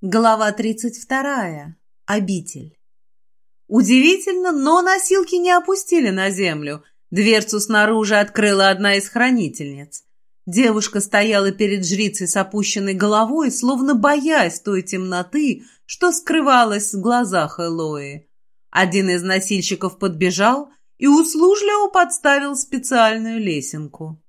Глава 32. Обитель. Удивительно, но носилки не опустили на землю. Дверцу снаружи открыла одна из хранительниц. Девушка стояла перед жрицей с опущенной головой, словно боясь той темноты, что скрывалась в глазах Элои. Один из носильщиков подбежал и услужливо подставил специальную лесенку.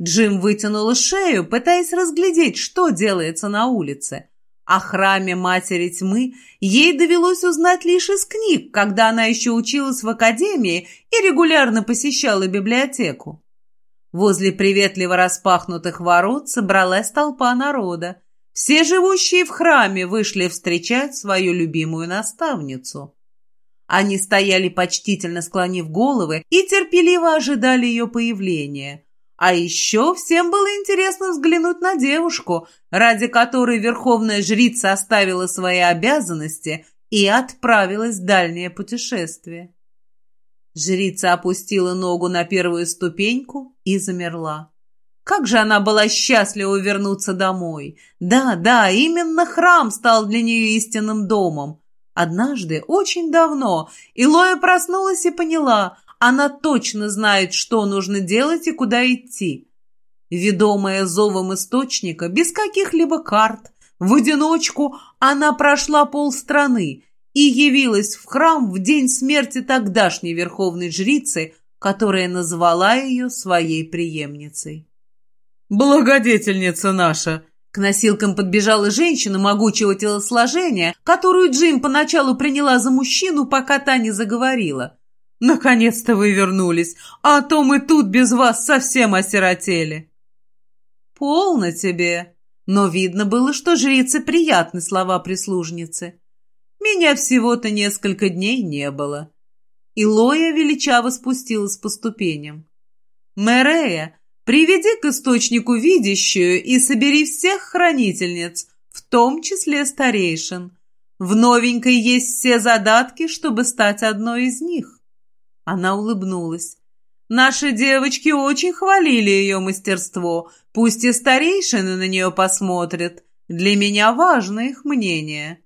Джим вытянула шею, пытаясь разглядеть, что делается на улице – о храме Матери Тьмы ей довелось узнать лишь из книг, когда она еще училась в академии и регулярно посещала библиотеку. Возле приветливо распахнутых ворот собралась толпа народа. Все живущие в храме вышли встречать свою любимую наставницу. Они стояли почтительно склонив головы и терпеливо ожидали ее появления – а еще всем было интересно взглянуть на девушку, ради которой верховная жрица оставила свои обязанности и отправилась в дальнее путешествие. Жрица опустила ногу на первую ступеньку и замерла. Как же она была счастлива вернуться домой. Да, да, именно храм стал для нее истинным домом. Однажды, очень давно, Илоя проснулась и поняла, она точно знает, что нужно делать и куда идти. Ведомая зовом источника, без каких-либо карт, в одиночку она прошла полстраны и явилась в храм в день смерти тогдашней верховной жрицы, которая назвала ее своей преемницей. «Благодетельница наша!» К носилкам подбежала женщина могучего телосложения, которую Джим поначалу приняла за мужчину, пока та не заговорила. «Наконец-то вы вернулись, а то мы тут без вас совсем осиротели». «Полно тебе!» Но видно было, что жрице приятны слова прислужницы. «Меня всего-то несколько дней не было». И Лоя величаво спустилась по ступеням. «Мерея, приведи к источнику видящую и собери всех хранительниц, в том числе старейшин. В новенькой есть все задатки, чтобы стать одной из них». Она улыбнулась. Наши девочки очень хвалили ее мастерство. Пусть и старейшины на нее посмотрят. Для меня важно их мнение.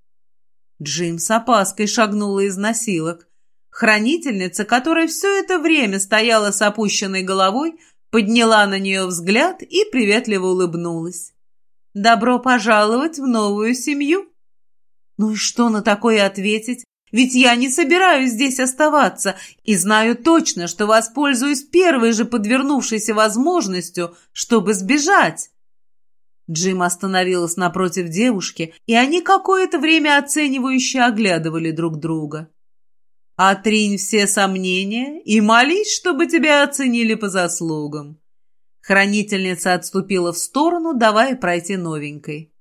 Джим с опаской шагнула из носилок. Хранительница, которая все это время стояла с опущенной головой, подняла на нее взгляд и приветливо улыбнулась. «Добро пожаловать в новую семью!» Ну и что на такое ответить? Ведь я не собираюсь здесь оставаться и знаю точно, что воспользуюсь первой же подвернувшейся возможностью, чтобы сбежать. Джим остановилась напротив девушки, и они какое-то время оценивающе оглядывали друг друга. «Отринь все сомнения и молись, чтобы тебя оценили по заслугам». Хранительница отступила в сторону, давая пройти новенькой.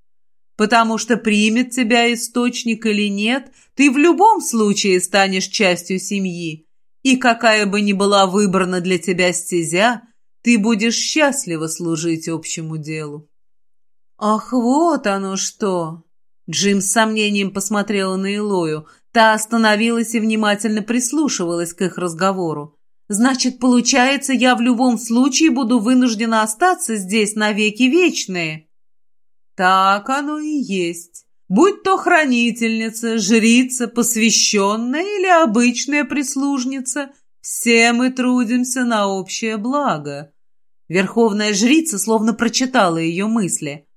«Потому что примет тебя источник или нет – ты в любом случае станешь частью семьи, и какая бы ни была выбрана для тебя стезя, ты будешь счастливо служить общему делу. Ах, вот оно что! Джим с сомнением посмотрела на Илою. Та остановилась и внимательно прислушивалась к их разговору. Значит, получается, я в любом случае буду вынуждена остаться здесь навеки вечные. Так оно и есть. Будь то хранительница, жрица, посвященная или обычная прислужница, все мы трудимся на общее благо. Верховная жрица словно прочитала ее мысли.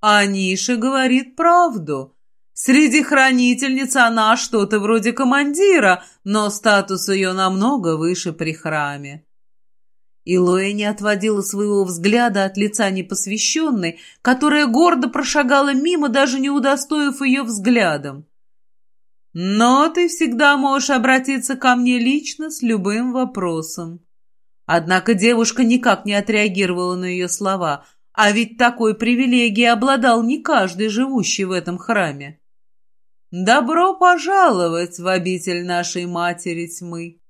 А Ниша говорит правду. Среди хранительниц она что-то вроде командира, но статус ее намного выше при храме. Илоя не отводила своего взгляда от лица непосвященной, которая гордо прошагала мимо, даже не удостоив ее взглядом. «Но ты всегда можешь обратиться ко мне лично с любым вопросом». Однако девушка никак не отреагировала на ее слова, а ведь такой привилегией обладал не каждый живущий в этом храме. «Добро пожаловать в обитель нашей матери тьмы!»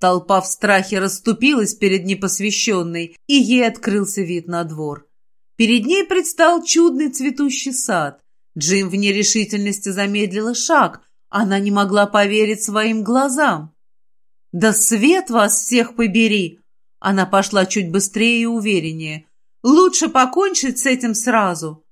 Толпа в страхе расступилась перед непосвященной, и ей открылся вид на двор. Перед ней предстал чудный цветущий сад. Джим в нерешительности замедлила шаг. Она не могла поверить своим глазам. «Да свет вас всех побери!» Она пошла чуть быстрее и увереннее. «Лучше покончить с этим сразу!»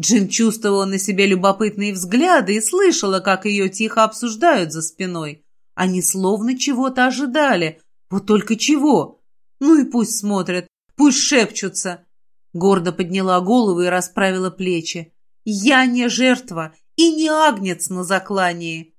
Джим чувствовала на себе любопытные взгляды и слышала, как ее тихо обсуждают за спиной. Они словно чего-то ожидали. Вот только чего? Ну и пусть смотрят, пусть шепчутся. Гордо подняла голову и расправила плечи. «Я не жертва и не агнец на заклании!»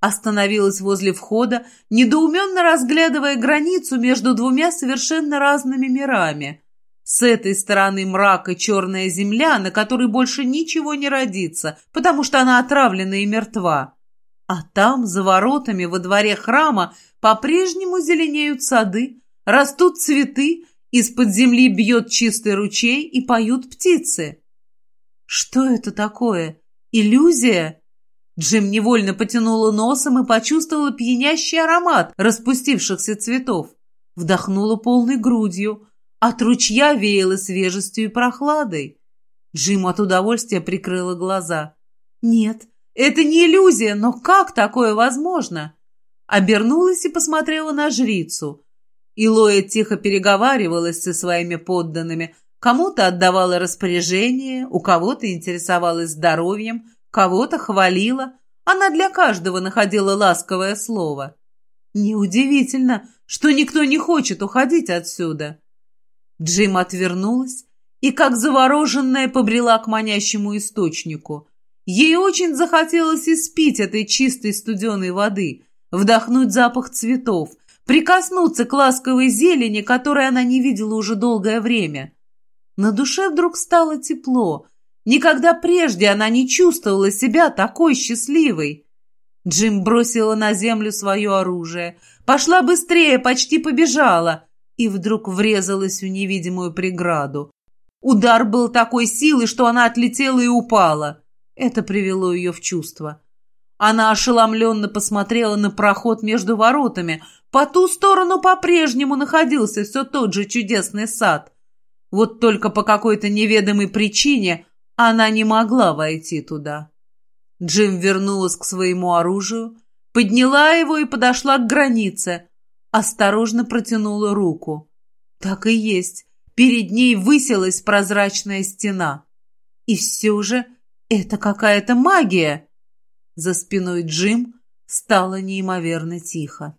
Остановилась возле входа, недоуменно разглядывая границу между двумя совершенно разными мирами. С этой стороны мрак и черная земля, на которой больше ничего не родится, потому что она отравлена и мертва. А там, за воротами, во дворе храма, по-прежнему зеленеют сады, растут цветы, из-под земли бьет чистый ручей и поют птицы. Что это такое? Иллюзия? Джим невольно потянула носом и почувствовала пьянящий аромат распустившихся цветов. Вдохнула полной грудью. От ручья веяло свежестью и прохладой. Джим от удовольствия прикрыла глаза. «Нет, это не иллюзия, но как такое возможно?» Обернулась и посмотрела на жрицу. Илоя тихо переговаривалась со своими подданными, кому-то отдавала распоряжение, у кого-то интересовалась здоровьем, кого-то хвалила. Она для каждого находила ласковое слово. Неудивительно, что никто не хочет уходить отсюда. Джим отвернулась и, как завороженная, побрела к манящему источнику. Ей очень захотелось испить этой чистой студеной воды, вдохнуть запах цветов – прикоснуться к ласковой зелени, которой она не видела уже долгое время. На душе вдруг стало тепло. Никогда прежде она не чувствовала себя такой счастливой. Джим бросила на землю свое оружие, пошла быстрее, почти побежала, и вдруг врезалась в невидимую преграду. Удар был такой силы, что она отлетела и упала. Это привело ее в чувство. Она ошеломленно посмотрела на проход между воротами, по ту сторону по-прежнему находился все тот же чудесный сад. Вот только по какой-то неведомой причине она не могла войти туда. Джим вернулась к своему оружию, подняла его и подошла к границе, осторожно протянула руку. Так и есть, перед ней высилась прозрачная стена. И все же это какая-то магия. За спиной Джим стало неимоверно тихо.